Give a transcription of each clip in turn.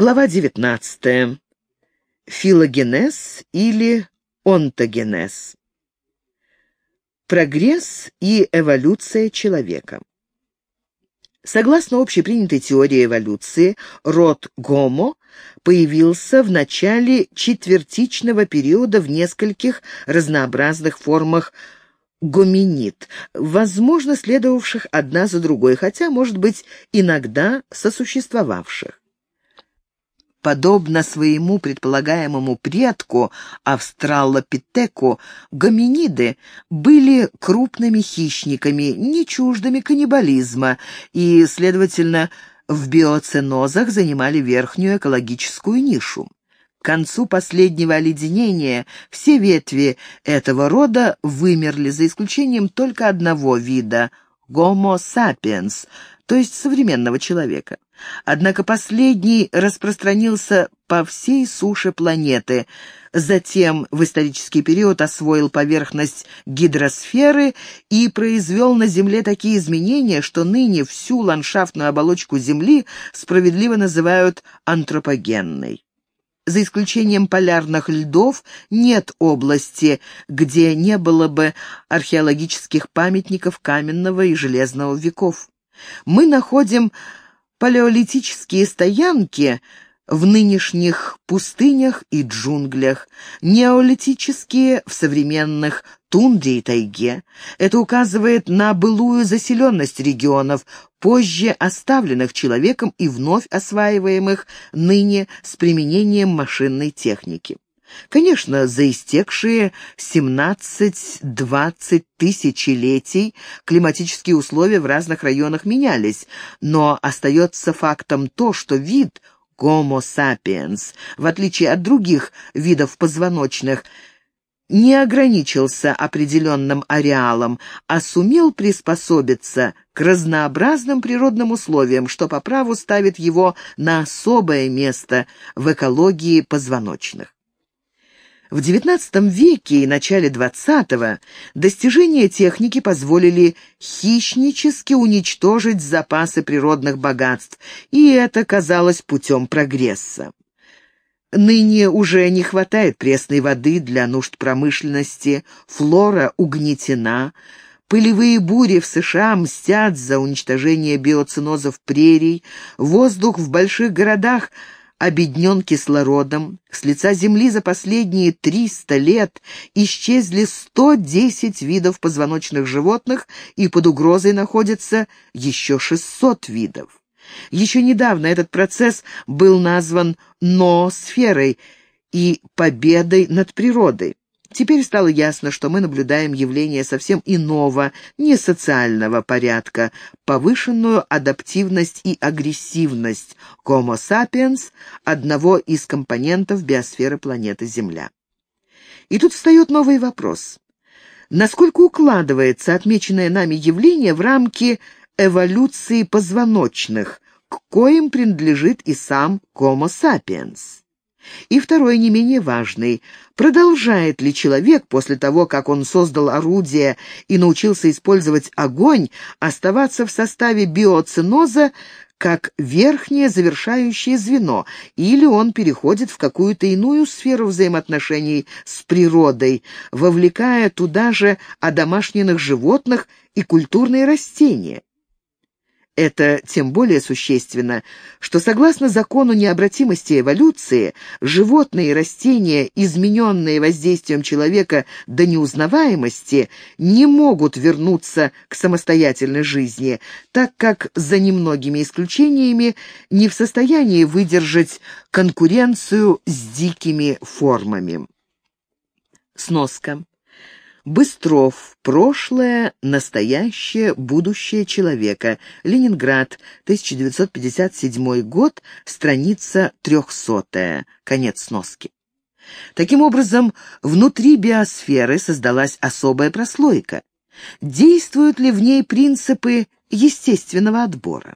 Глава 19. Филогенез или онтогенез. Прогресс и эволюция человека. Согласно общепринятой теории эволюции, род Гомо появился в начале четвертичного периода в нескольких разнообразных формах гоминид, возможно, следовавших одна за другой, хотя, может быть, иногда сосуществовавших. Подобно своему предполагаемому предку, австралопитеку, гоминиды были крупными хищниками, не чуждыми каннибализма и, следовательно, в биоценозах занимали верхнюю экологическую нишу. К концу последнего оледенения все ветви этого рода вымерли, за исключением только одного вида – Homo sapiens, то есть современного человека. Однако последний распространился по всей суше планеты, затем в исторический период освоил поверхность гидросферы и произвел на Земле такие изменения, что ныне всю ландшафтную оболочку Земли справедливо называют антропогенной. За исключением полярных льдов нет области, где не было бы археологических памятников каменного и железного веков. Мы находим палеолитические стоянки в нынешних пустынях и джунглях, неолитические в современных тундре и тайге. Это указывает на былую заселенность регионов, позже оставленных человеком и вновь осваиваемых ныне с применением машинной техники. Конечно, за истекшие 17-20 тысячелетий климатические условия в разных районах менялись, но остается фактом то, что вид Homo sapiens, в отличие от других видов позвоночных, не ограничился определенным ареалом, а сумел приспособиться к разнообразным природным условиям, что по праву ставит его на особое место в экологии позвоночных. В XIX веке и начале XX достижения техники позволили хищнически уничтожить запасы природных богатств, и это казалось путем прогресса. Ныне уже не хватает пресной воды для нужд промышленности, флора угнетена, пылевые бури в США мстят за уничтожение биоцинозов прерий, воздух в больших городах – обеднен кислородом. С лица Земли за последние 300 лет исчезли 110 видов позвоночных животных, и под угрозой находится еще 600 видов. Еще недавно этот процесс был назван ноосферой и победой над природой. Теперь стало ясно, что мы наблюдаем явление совсем иного, не социального порядка, повышенную адаптивность и агрессивность Homo sapiens, одного из компонентов биосферы планеты Земля. И тут встает новый вопрос. Насколько укладывается отмеченное нами явление в рамки эволюции позвоночных, к коим принадлежит и сам Homo sapiens? И второй, не менее важный, продолжает ли человек после того, как он создал орудие и научился использовать огонь, оставаться в составе биоциноза как верхнее завершающее звено, или он переходит в какую-то иную сферу взаимоотношений с природой, вовлекая туда же одомашненных животных и культурные растения. Это тем более существенно, что согласно закону необратимости эволюции, животные и растения, измененные воздействием человека до неузнаваемости, не могут вернуться к самостоятельной жизни, так как, за немногими исключениями, не в состоянии выдержать конкуренцию с дикими формами. Сноска. Быстров. Прошлое, настоящее, будущее человека. Ленинград, 1957 год, страница 300. Конец сноски. Таким образом, внутри биосферы создалась особая прослойка. Действуют ли в ней принципы естественного отбора?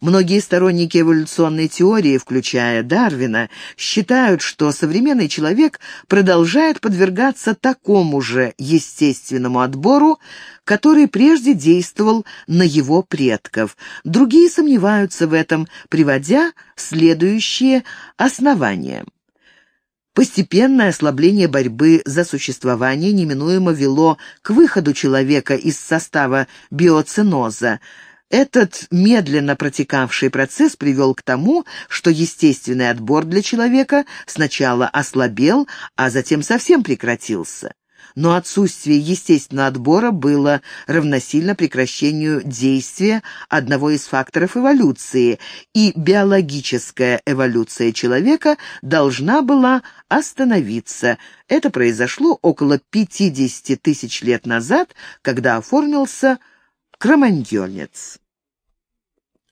Многие сторонники эволюционной теории, включая Дарвина, считают, что современный человек продолжает подвергаться такому же естественному отбору, который прежде действовал на его предков. Другие сомневаются в этом, приводя следующие основания. Постепенное ослабление борьбы за существование неминуемо вело к выходу человека из состава биоценоза. Этот медленно протекавший процесс привел к тому, что естественный отбор для человека сначала ослабел, а затем совсем прекратился но отсутствие естественного отбора было равносильно прекращению действия одного из факторов эволюции, и биологическая эволюция человека должна была остановиться. Это произошло около 50 тысяч лет назад, когда оформился кроманьонец.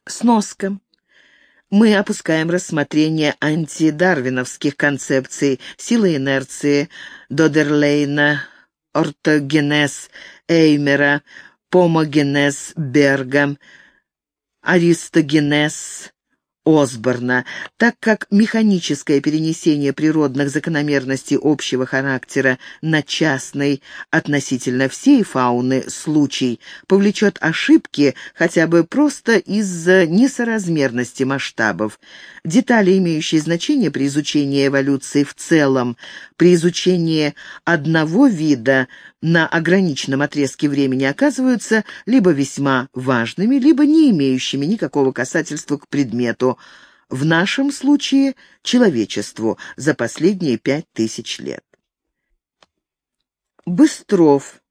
Сноска. Мы опускаем рассмотрение антидарвиновских концепций силы инерции Додерлейна, ортогенез Эймера, помогенез Берга, аристогенез Осборна, так как механическое перенесение природных закономерностей общего характера на частный относительно всей фауны случай повлечет ошибки хотя бы просто из-за несоразмерности масштабов. Детали, имеющие значение при изучении эволюции в целом, при изучении одного вида на ограниченном отрезке времени оказываются либо весьма важными, либо не имеющими никакого касательства к предмету, в нашем случае человечеству за последние пять тысяч лет. Быстров.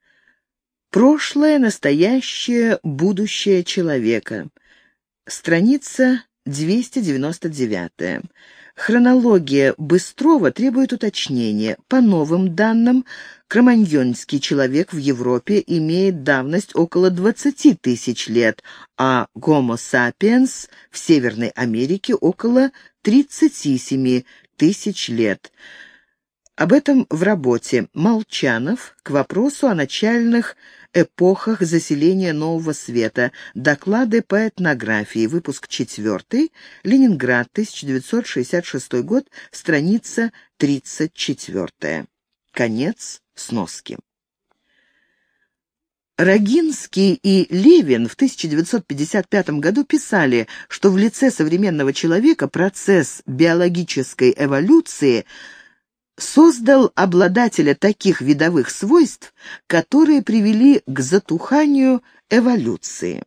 Прошлое, настоящее, будущее человека. Страница 299. Хронология Быстрова требует уточнения. По новым данным, кроманьонский человек в Европе имеет давность около 20 тысяч лет, а Homo sapiens в Северной Америке около 37 тысяч лет. Об этом в работе Молчанов к вопросу о начальных эпохах заселения Нового Света. Доклады по этнографии. Выпуск 4. Ленинград, 1966 год. Страница 34. Конец сноски. Рогинский и Левин в 1955 году писали, что в лице современного человека процесс биологической эволюции – создал обладателя таких видовых свойств, которые привели к затуханию эволюции.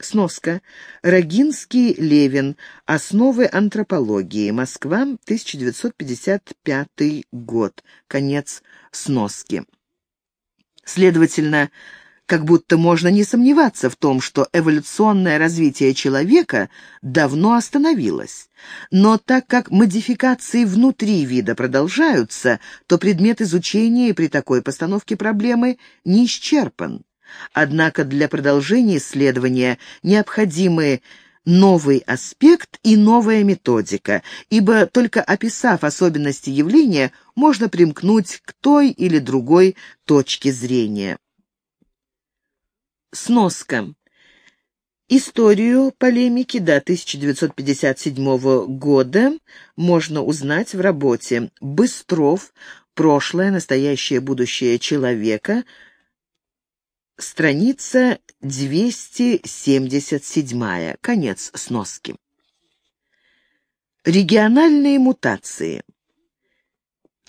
Сноска. Рогинский, Левин. Основы антропологии. Москва, 1955 год. Конец сноски. Следовательно, как будто можно не сомневаться в том, что эволюционное развитие человека давно остановилось. Но так как модификации внутри вида продолжаются, то предмет изучения при такой постановке проблемы не исчерпан. Однако для продолжения исследования необходимы новый аспект и новая методика, ибо только описав особенности явления, можно примкнуть к той или другой точке зрения. Сноска. Историю полемики до 1957 года можно узнать в работе «Быстров. Прошлое, настоящее, будущее человека», страница 277, конец сноски. Региональные мутации.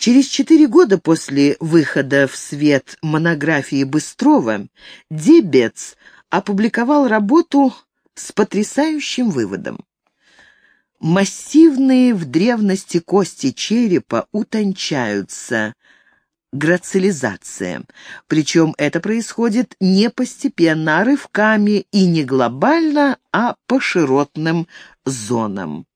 Через четыре года после выхода в свет монографии Быстрова Дебец опубликовал работу с потрясающим выводом. Массивные в древности кости черепа утончаются, грацилизация. Причем это происходит не постепенно, а рывками и не глобально, а по широтным зонам.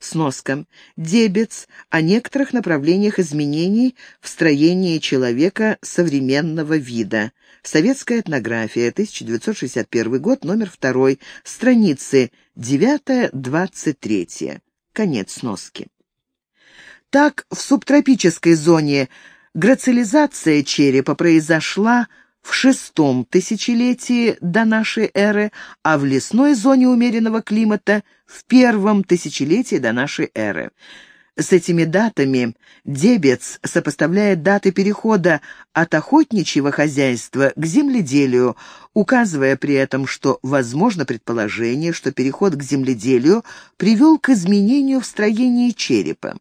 Сноска. Дебец о некоторых направлениях изменений в строении человека современного вида. Советская этнография, 1961 год, номер 2, страницы 9-23. Конец сноски. Так, в субтропической зоне грацилизация черепа произошла в шестом тысячелетии до нашей эры, а в лесной зоне умеренного климата в первом тысячелетии до нашей эры. С этими датами Дебец сопоставляет даты перехода от охотничьего хозяйства к земледелию, указывая при этом, что возможно предположение, что переход к земледелию привел к изменению в строении черепа.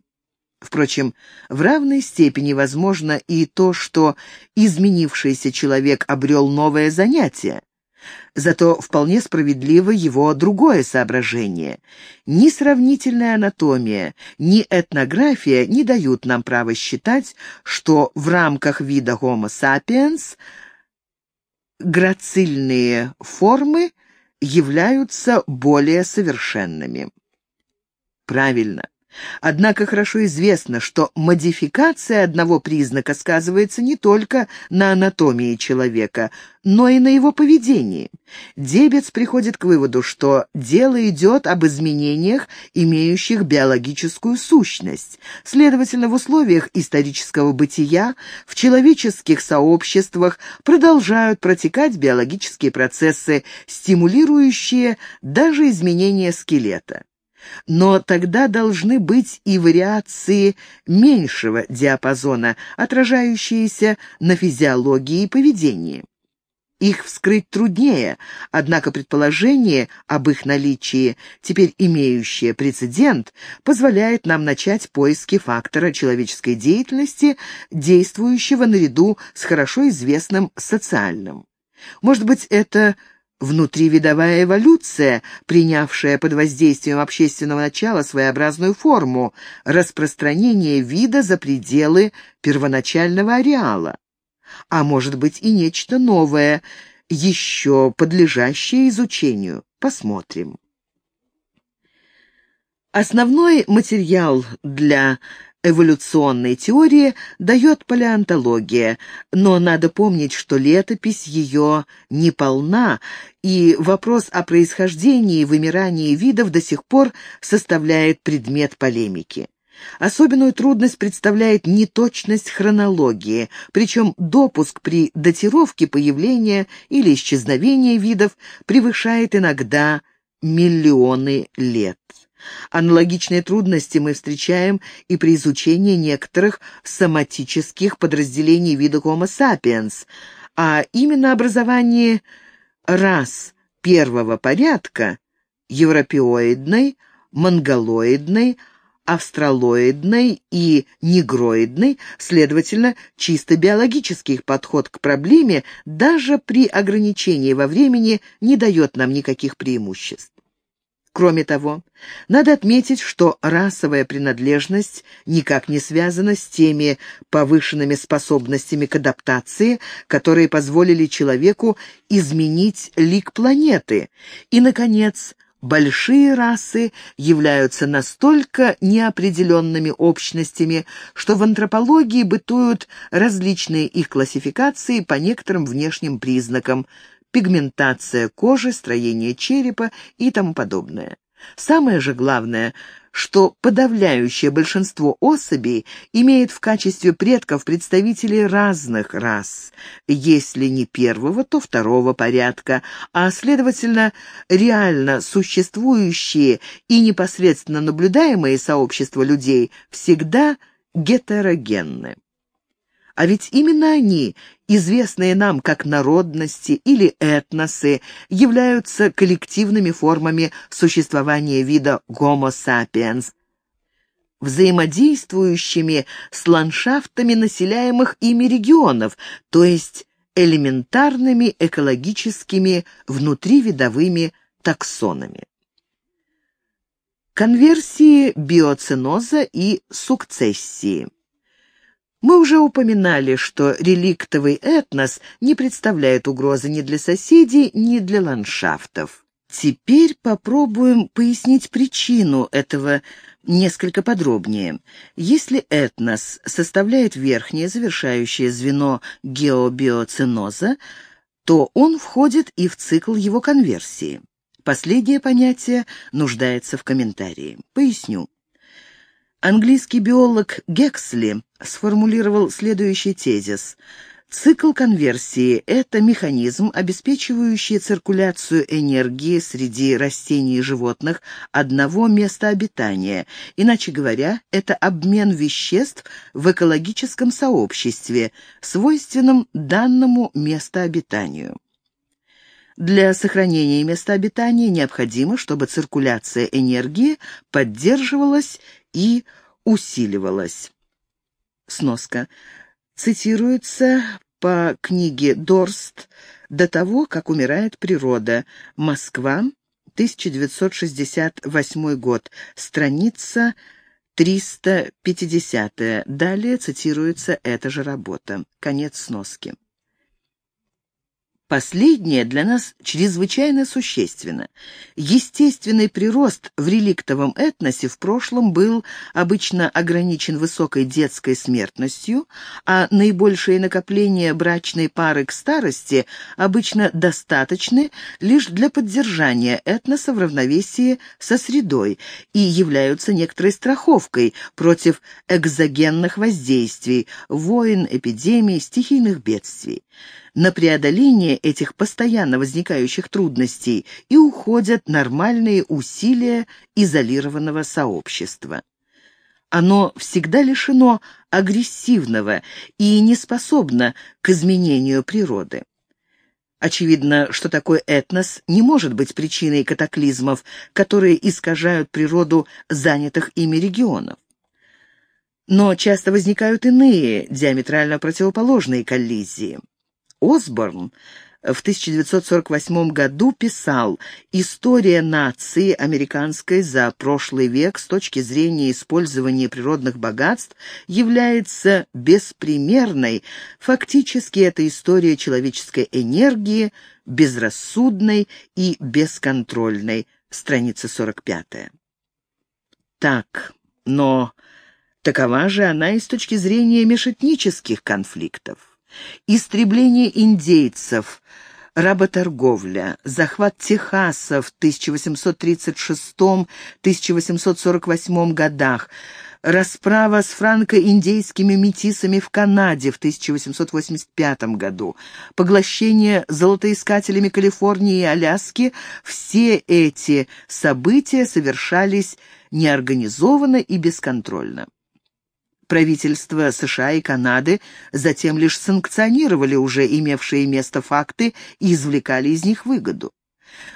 Впрочем, в равной степени возможно и то, что изменившийся человек обрел новое занятие. Зато вполне справедливо его другое соображение. Ни сравнительная анатомия, ни этнография не дают нам права считать, что в рамках вида Homo sapiens грацильные формы являются более совершенными. Правильно. Однако хорошо известно, что модификация одного признака сказывается не только на анатомии человека, но и на его поведении. Дебец приходит к выводу, что дело идет об изменениях, имеющих биологическую сущность. Следовательно, в условиях исторического бытия в человеческих сообществах продолжают протекать биологические процессы, стимулирующие даже изменения скелета. Но тогда должны быть и вариации меньшего диапазона, отражающиеся на физиологии и поведении. Их вскрыть труднее, однако предположение об их наличии, теперь имеющее прецедент, позволяет нам начать поиски фактора человеческой деятельности, действующего наряду с хорошо известным социальным. Может быть, это Внутривидовая эволюция, принявшая под воздействием общественного начала своеобразную форму, распространение вида за пределы первоначального ареала. А может быть и нечто новое, еще подлежащее изучению. Посмотрим. Основной материал для эволюционной теории дает палеонтология, но надо помнить, что летопись ее не полна, и вопрос о происхождении и вымирании видов до сих пор составляет предмет полемики. Особенную трудность представляет неточность хронологии, причем допуск при датировке появления или исчезновения видов превышает иногда миллионы лет. Аналогичные трудности мы встречаем и при изучении некоторых соматических подразделений вида Homo sapiens, а именно образование рас первого порядка – европеоидной, монголоидной, австралоидной и негроидной, следовательно, чисто биологический подход к проблеме даже при ограничении во времени не дает нам никаких преимуществ. Кроме того, надо отметить, что расовая принадлежность никак не связана с теми повышенными способностями к адаптации, которые позволили человеку изменить лик планеты. И, наконец, большие расы являются настолько неопределенными общностями, что в антропологии бытуют различные их классификации по некоторым внешним признакам – пигментация кожи, строение черепа и тому подобное. Самое же главное, что подавляющее большинство особей имеет в качестве предков представителей разных рас, если не первого, то второго порядка, а, следовательно, реально существующие и непосредственно наблюдаемые сообщества людей всегда гетерогенны. А ведь именно они, известные нам как народности или этносы, являются коллективными формами существования вида Homo sapiens, взаимодействующими с ландшафтами населяемых ими регионов, то есть элементарными экологическими внутривидовыми таксонами. Конверсии биоценоза и сукцессии. Мы уже упоминали, что реликтовый этнос не представляет угрозы ни для соседей, ни для ландшафтов. Теперь попробуем пояснить причину этого несколько подробнее. Если этнос составляет верхнее завершающее звено геобиоценоза, то он входит и в цикл его конверсии. Последнее понятие нуждается в комментарии. Поясню. Английский биолог Гексли сформулировал следующий тезис. Цикл конверсии – это механизм, обеспечивающий циркуляцию энергии среди растений и животных одного места обитания. Иначе говоря, это обмен веществ в экологическом сообществе, свойственном данному местообитанию. Для сохранения места обитания необходимо, чтобы циркуляция энергии поддерживалась и усиливалась. Сноска цитируется по книге Дорст «До того, как умирает природа. Москва, 1968 год. Страница 350. Далее цитируется эта же работа. Конец сноски. Последнее для нас чрезвычайно существенно. Естественный прирост в реликтовом этносе в прошлом был обычно ограничен высокой детской смертностью, а наибольшие накопления брачной пары к старости обычно достаточны лишь для поддержания этноса в равновесии со средой и являются некоторой страховкой против экзогенных воздействий, войн, эпидемий, стихийных бедствий на преодоление этих постоянно возникающих трудностей и уходят нормальные усилия изолированного сообщества. Оно всегда лишено агрессивного и не способно к изменению природы. Очевидно, что такой этнос не может быть причиной катаклизмов, которые искажают природу занятых ими регионов. Но часто возникают иные, диаметрально противоположные коллизии. Осборн в 1948 году писал «История нации американской за прошлый век с точки зрения использования природных богатств является беспримерной. Фактически это история человеческой энергии, безрассудной и бесконтрольной». Страница 45. Так, но такова же она и с точки зрения мешетнических конфликтов. Истребление индейцев, работорговля, захват Техаса в 1836-1848 годах, расправа с франко-индейскими метисами в Канаде в 1885 году, поглощение золотоискателями Калифорнии и Аляски – все эти события совершались неорганизованно и бесконтрольно правительства США и Канады затем лишь санкционировали уже имевшие место факты и извлекали из них выгоду.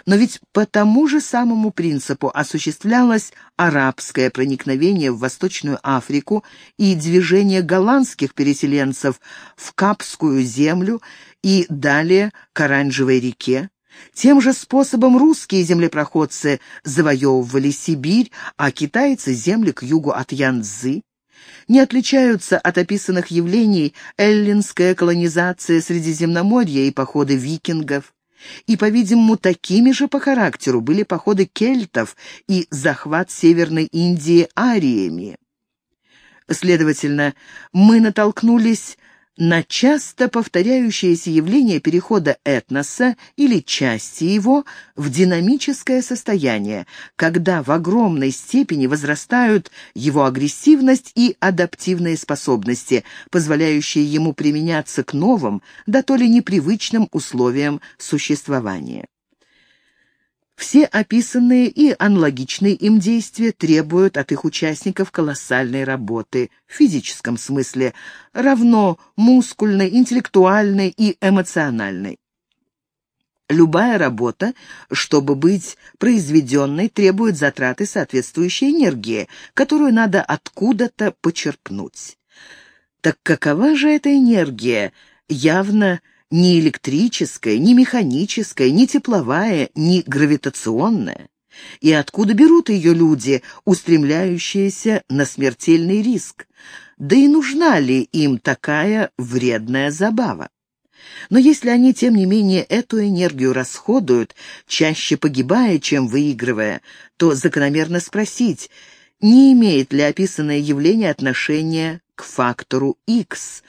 Но ведь по тому же самому принципу осуществлялось арабское проникновение в Восточную Африку и движение голландских переселенцев в Капскую землю и далее к Оранжевой реке. Тем же способом русские землепроходцы завоевывали Сибирь, а китайцы — земли к югу от Янцзы не отличаются от описанных явлений эллинская колонизация Средиземноморья и походы викингов. И, по-видимому, такими же по характеру были походы кельтов и захват Северной Индии ариями. Следовательно, мы натолкнулись на часто повторяющееся явление перехода этноса или части его в динамическое состояние, когда в огромной степени возрастают его агрессивность и адаптивные способности, позволяющие ему применяться к новым, да то ли непривычным условиям существования. Все описанные и аналогичные им действия требуют от их участников колоссальной работы в физическом смысле, равно мускульной, интеллектуальной и эмоциональной. Любая работа, чтобы быть произведенной, требует затраты соответствующей энергии, которую надо откуда-то почерпнуть. Так какова же эта энергия, явно ни электрическая, ни механическая, ни тепловая, ни гравитационная. И откуда берут ее люди, устремляющиеся на смертельный риск? Да и нужна ли им такая вредная забава? Но если они, тем не менее, эту энергию расходуют, чаще погибая, чем выигрывая, то закономерно спросить, не имеет ли описанное явление отношения к фактору X,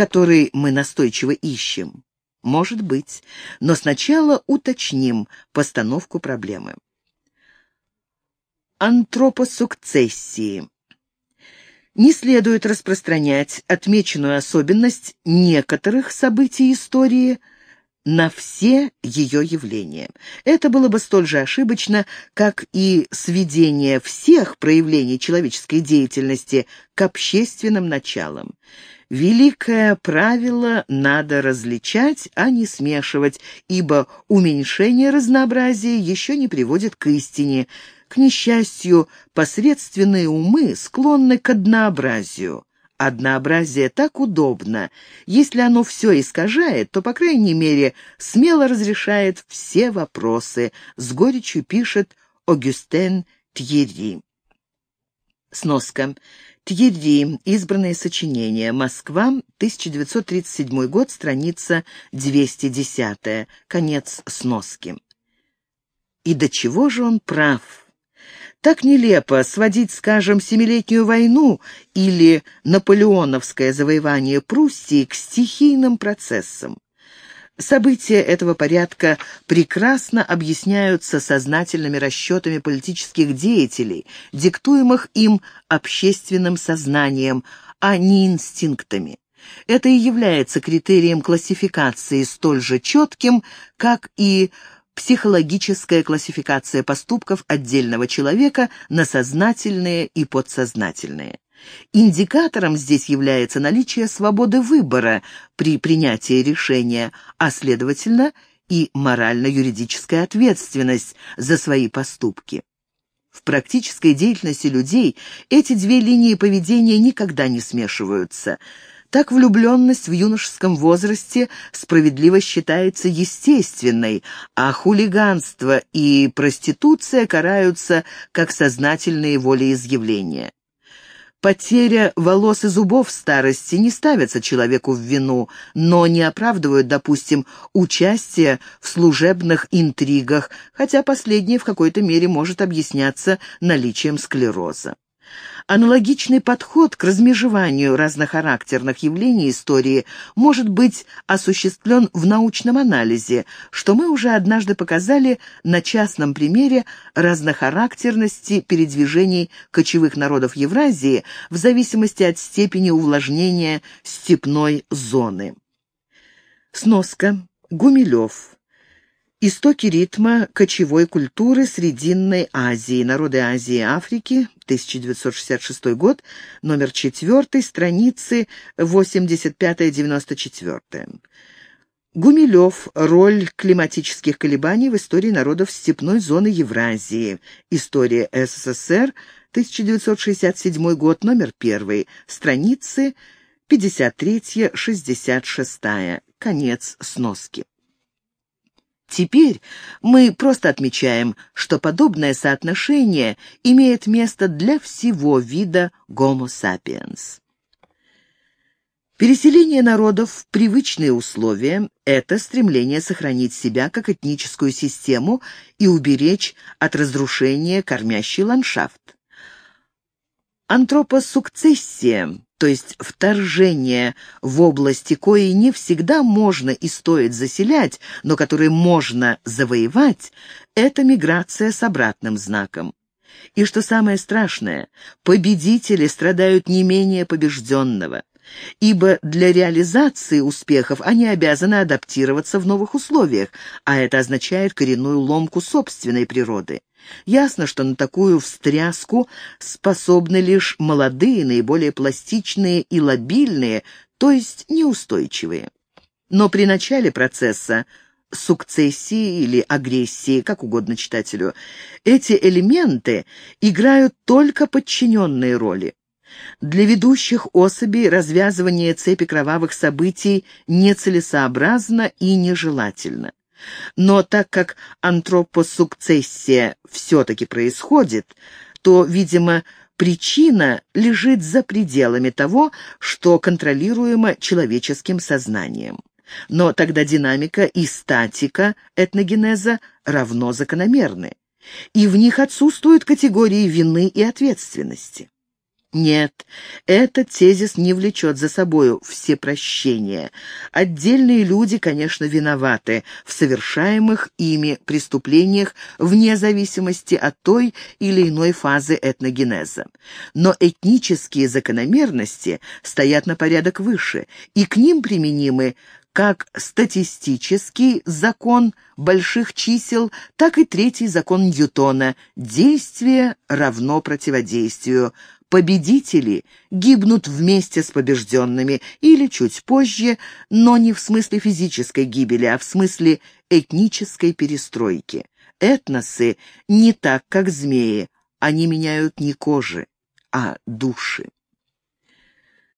который мы настойчиво ищем. Может быть, но сначала уточним постановку проблемы. Антропосукцессии. Не следует распространять отмеченную особенность некоторых событий истории на все ее явления. Это было бы столь же ошибочно, как и сведение всех проявлений человеческой деятельности к общественным началам. Великое правило надо различать, а не смешивать, ибо уменьшение разнообразия еще не приводит к истине. К несчастью, посредственные умы склонны к однообразию. Однообразие так удобно. Если оно все искажает, то, по крайней мере, смело разрешает все вопросы, с горечью пишет Огюстен Тьерри. Сноска. Тьерри. Избранные сочинения. Москва. 1937 год. Страница 210. Конец сноски. И до чего же он прав? Так нелепо сводить, скажем, Семилетнюю войну или наполеоновское завоевание Пруссии к стихийным процессам. События этого порядка прекрасно объясняются сознательными расчетами политических деятелей, диктуемых им общественным сознанием, а не инстинктами. Это и является критерием классификации столь же четким, как и психологическая классификация поступков отдельного человека на сознательные и подсознательные. Индикатором здесь является наличие свободы выбора при принятии решения, а, следовательно, и морально-юридическая ответственность за свои поступки. В практической деятельности людей эти две линии поведения никогда не смешиваются – так влюбленность в юношеском возрасте справедливо считается естественной, а хулиганство и проституция караются как сознательные волеизъявления. Потеря волос и зубов в старости не ставятся человеку в вину, но не оправдывают, допустим, участие в служебных интригах, хотя последнее в какой-то мере может объясняться наличием склероза. Аналогичный подход к размежеванию разнохарактерных явлений истории может быть осуществлен в научном анализе, что мы уже однажды показали на частном примере разнохарактерности передвижений кочевых народов Евразии в зависимости от степени увлажнения степной зоны. Сноска. Гумилев. Истоки ритма кочевой культуры Срединной Азии, народы Азии и Африки, 1966 год, номер 4, страницы 85-94. Гумилев. Роль климатических колебаний в истории народов степной зоны Евразии. История СССР, 1967 год, номер 1, страницы 53-66. Конец сноски. Теперь мы просто отмечаем, что подобное соотношение имеет место для всего вида Homo sapiens. Переселение народов в привычные условия – это стремление сохранить себя как этническую систему и уберечь от разрушения кормящий ландшафт. Антропосукцессия то есть вторжение в области, кои не всегда можно и стоит заселять, но которые можно завоевать, это миграция с обратным знаком. И что самое страшное, победители страдают не менее побежденного, ибо для реализации успехов они обязаны адаптироваться в новых условиях, а это означает коренную ломку собственной природы. Ясно, что на такую встряску способны лишь молодые, наиболее пластичные и лобильные, то есть неустойчивые. Но при начале процесса сукцессии или агрессии, как угодно читателю, эти элементы играют только подчиненные роли. Для ведущих особей развязывание цепи кровавых событий нецелесообразно и нежелательно. Но так как антропосукцессия все-таки происходит, то, видимо, причина лежит за пределами того, что контролируемо человеческим сознанием. Но тогда динамика и статика этногенеза равно закономерны, и в них отсутствуют категории вины и ответственности. Нет, этот тезис не влечет за собою всепрощения. Отдельные люди, конечно, виноваты в совершаемых ими преступлениях вне зависимости от той или иной фазы этногенеза. Но этнические закономерности стоят на порядок выше, и к ним применимы как статистический закон больших чисел, так и третий закон Ньютона «действие равно противодействию», победители гибнут вместе с побежденными или чуть позже, но не в смысле физической гибели, а в смысле этнической перестройки. Этносы не так, как змеи, они меняют не кожи, а души.